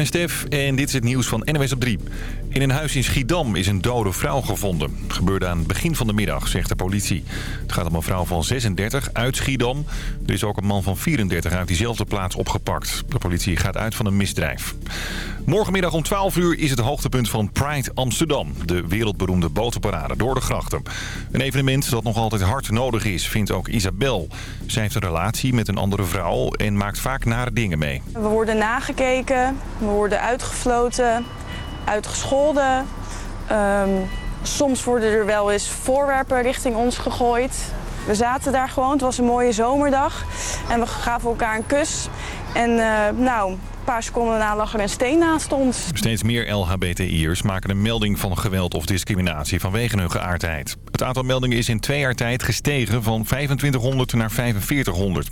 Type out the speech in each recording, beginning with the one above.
ben Stef en dit is het nieuws van NWS op 3. In een huis in Schiedam is een dode vrouw gevonden. Gebeurde aan het begin van de middag, zegt de politie. Het gaat om een vrouw van 36 uit Schiedam. Er is ook een man van 34 uit diezelfde plaats opgepakt. De politie gaat uit van een misdrijf. Morgenmiddag om 12 uur is het hoogtepunt van Pride Amsterdam. De wereldberoemde botenparade door de grachten. Een evenement dat nog altijd hard nodig is, vindt ook Isabel. Zij heeft een relatie met een andere vrouw en maakt vaak nare dingen mee. We worden nagekeken, we worden uitgefloten, uitgescholden. Ehm, soms worden er wel eens voorwerpen richting ons gegooid. We zaten daar gewoon, het was een mooie zomerdag. En we gaven elkaar een kus. En eh, nou, paar seconden daarna lag er een steen naast ons. Steeds meer LHBTI'ers maken een melding van geweld of discriminatie vanwege hun geaardheid. Het aantal meldingen is in twee jaar tijd gestegen van 2500 naar 4500.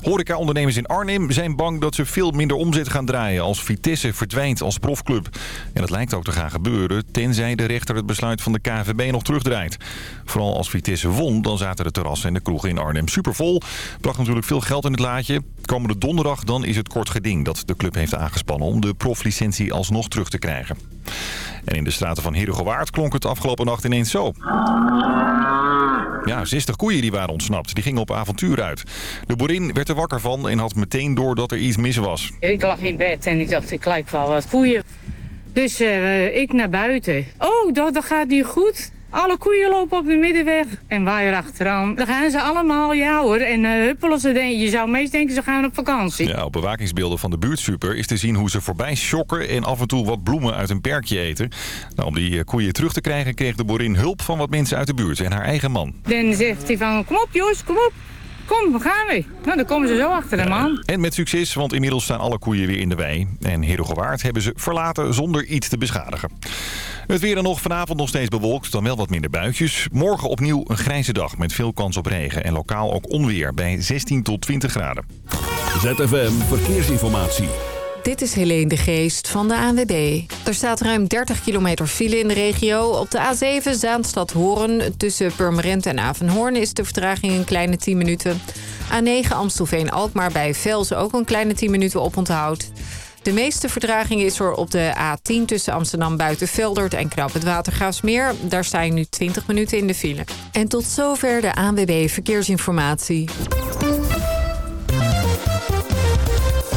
Horeca-ondernemers in Arnhem zijn bang dat ze veel minder omzet gaan draaien als Vitesse verdwijnt als profclub. En dat lijkt ook te gaan gebeuren, tenzij de rechter het besluit van de KVB nog terugdraait. Vooral als Vitesse won, dan zaten de terrassen en de kroegen in Arnhem supervol. Bracht natuurlijk veel geld in het laadje. Komende donderdag dan is het kort geding dat de club heeft aangespannen om de proflicentie alsnog terug te krijgen. En in de straten van Herugewaard klonk het afgelopen nacht ineens zo. Ja, 60 koeien die waren ontsnapt. Die gingen op avontuur uit. De boerin werd er wakker van en had meteen door dat er iets mis was. Ik lag in bed en ik dacht, ik lijk wel wat koeien. Dus uh, ik naar buiten. Oh, dat, dat gaat niet goed. Alle koeien lopen op de middenweg. En waar je achteraan. Dan gaan ze allemaal, ja hoor. En uh, huppelen ze. Denken. Je zou meest denken ze gaan op vakantie. Ja, op bewakingsbeelden van de buurtsuper is te zien hoe ze voorbij shocken... en af en toe wat bloemen uit een perkje eten. Nou, om die koeien terug te krijgen kreeg de boerin hulp van wat mensen uit de buurt en haar eigen man. Dan zegt hij van, kom op Jos, kom op. Kom, we gaan we. Nou, dan komen ze zo achter hem aan. En met succes, want inmiddels staan alle koeien weer in de wei. En Herugewaard hebben ze verlaten zonder iets te beschadigen. Het weer dan nog vanavond nog steeds bewolkt, dan wel wat minder buitjes. Morgen opnieuw een grijze dag met veel kans op regen en lokaal ook onweer bij 16 tot 20 graden. ZFM Verkeersinformatie. Dit is Helene de Geest van de ANWB. Er staat ruim 30 kilometer file in de regio. Op de A7 Zaanstad-Hoorn tussen Purmerend en Avenhoorn... is de vertraging een kleine 10 minuten. A9 Amstelveen-Alkmaar bij Velzen ook een kleine 10 minuten oponthoud. De meeste vertraging is er op de A10 tussen Amsterdam Buitenveldert en Knap het Watergraafsmeer. Daar sta je nu 20 minuten in de file. En tot zover de ANWB Verkeersinformatie.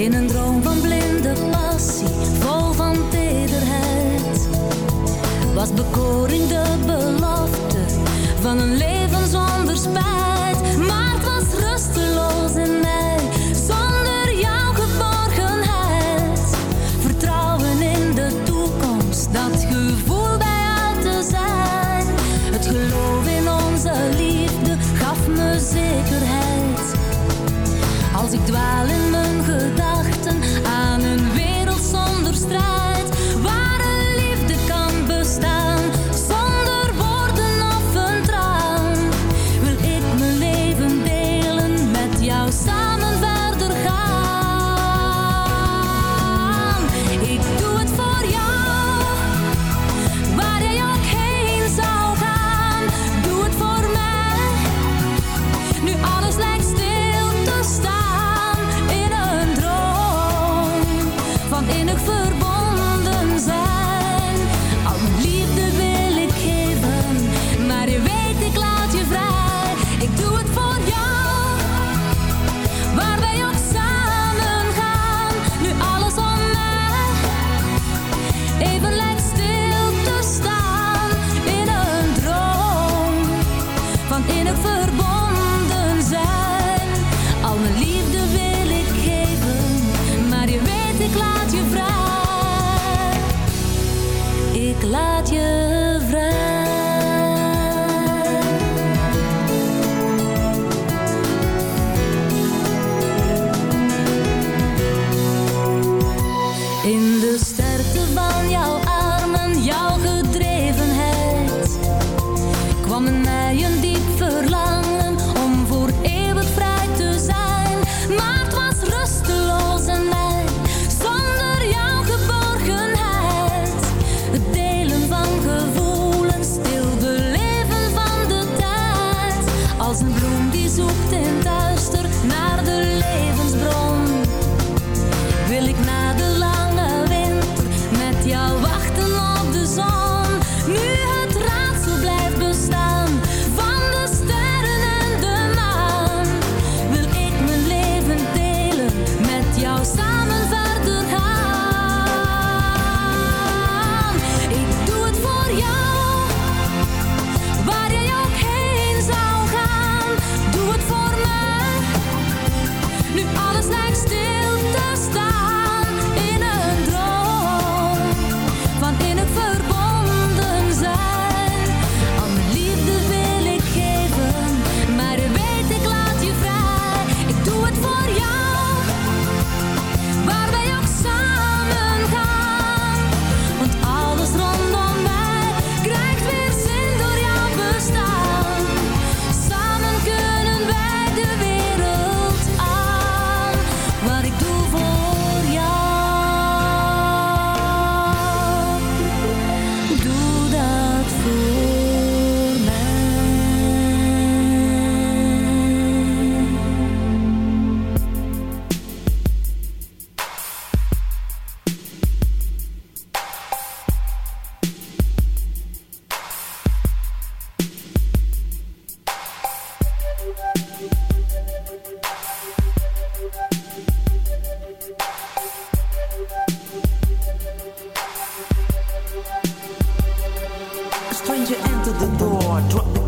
In een droom van blinde passie, vol van tederheid, was bekoring de belofte van een leven zonder spijt.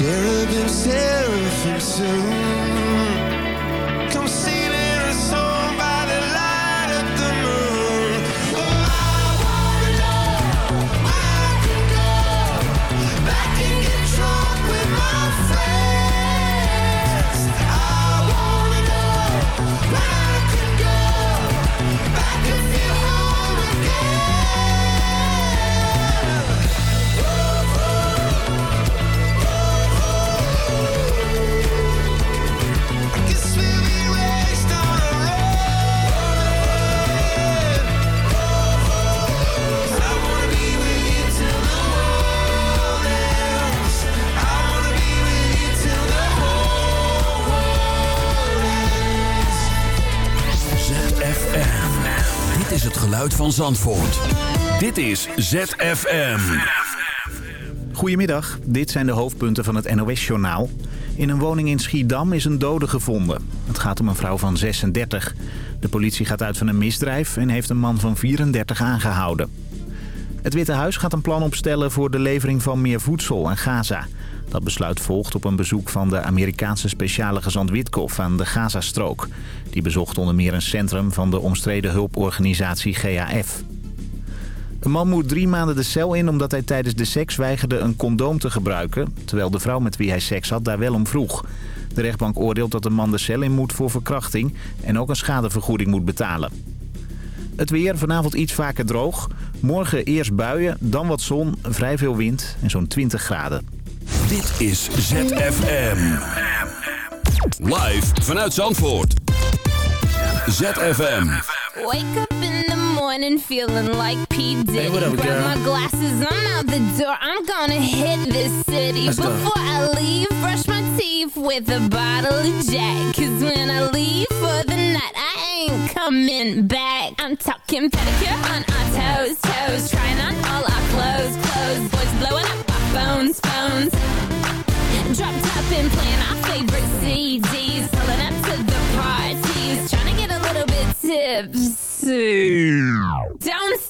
Cherubim, seraphim soon geluid van Zandvoort. Dit is ZFM. Goedemiddag, dit zijn de hoofdpunten van het NOS-journaal. In een woning in Schiedam is een dode gevonden. Het gaat om een vrouw van 36. De politie gaat uit van een misdrijf en heeft een man van 34 aangehouden. Het Witte Huis gaat een plan opstellen voor de levering van meer voedsel aan Gaza. Dat besluit volgt op een bezoek van de Amerikaanse speciale gezant Witkoff aan de Gazastrook. Die bezocht onder meer een centrum van de omstreden hulporganisatie GAF. Een man moet drie maanden de cel in omdat hij tijdens de seks weigerde een condoom te gebruiken... terwijl de vrouw met wie hij seks had daar wel om vroeg. De rechtbank oordeelt dat de man de cel in moet voor verkrachting... en ook een schadevergoeding moet betalen. Het weer vanavond iets vaker droog. Morgen eerst buien, dan wat zon, vrij veel wind en zo'n 20 graden. Dit is ZFM. Live vanuit Zandvoort. ZFM. Wake up in the morning feeling like P. Diddy. Hey, what up, Grab girl? my glasses, I'm out the door. I'm gonna hit this city. Let's go. Before I leave, brush my teeth with a bottle of Jack. Cause when I leave for the night, I ain't coming back. I'm talking pedicure on our toes, toes. Trying on all our clothes, clothes. Boys blowing up our phones, phones. Drop top and playing our favorite CDs. Pulling up to the parties. Trying to get a little bit tipsy. Don't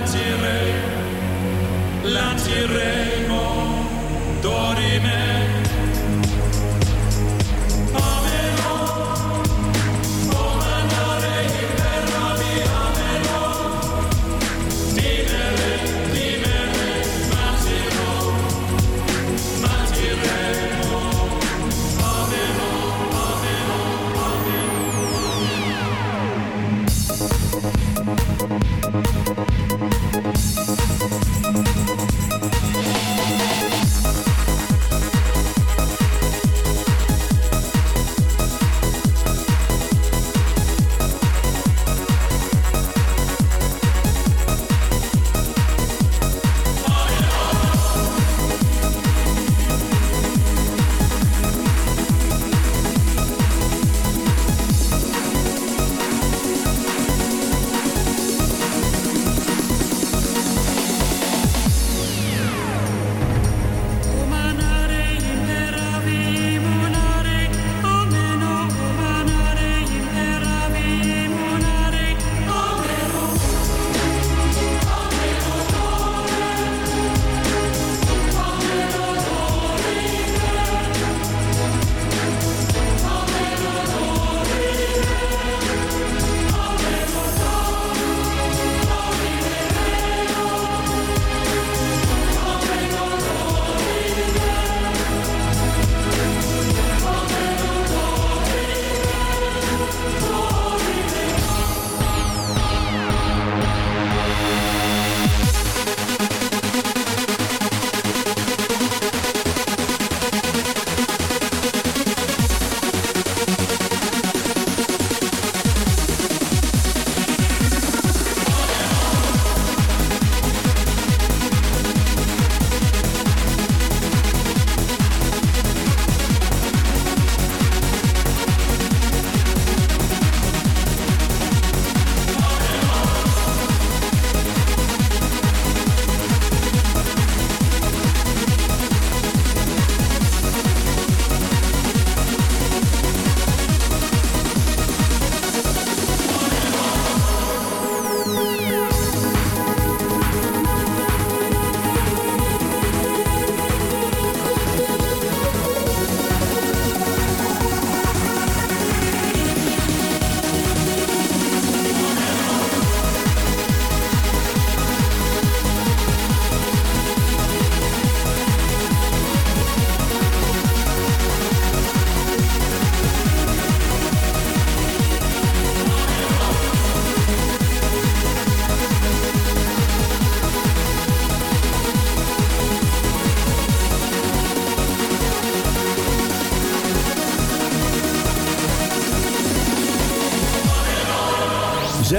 la tirée, la tirée.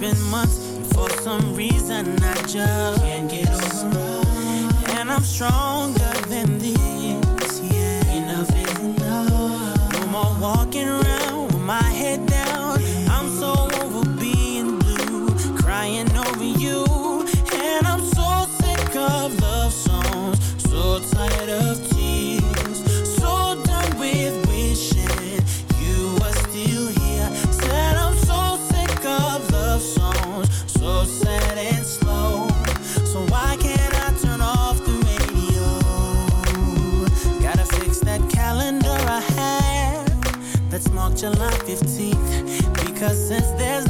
been months, for some reason I just can't get over. And I'm strong. Cause since there's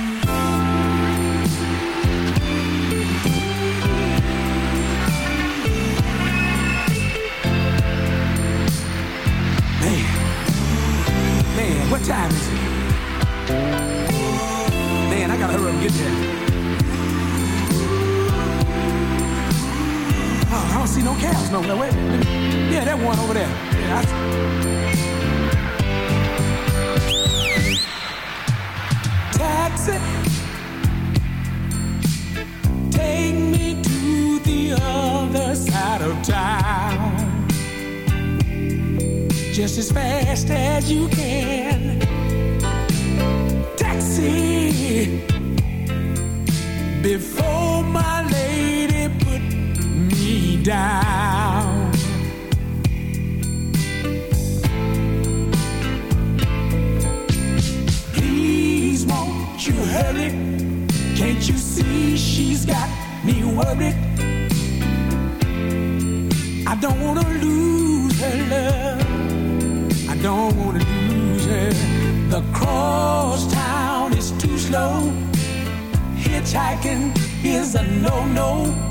I don't wanna lose her love. I don't wanna lose her. The cross town is too slow. Hitchhiking is a no-no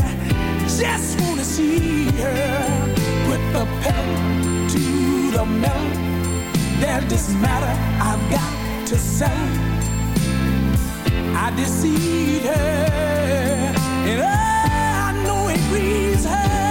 just wanna see her put the pedal to the metal. There's this matter I've got to say. I deceived her, and oh, I know it grieves her.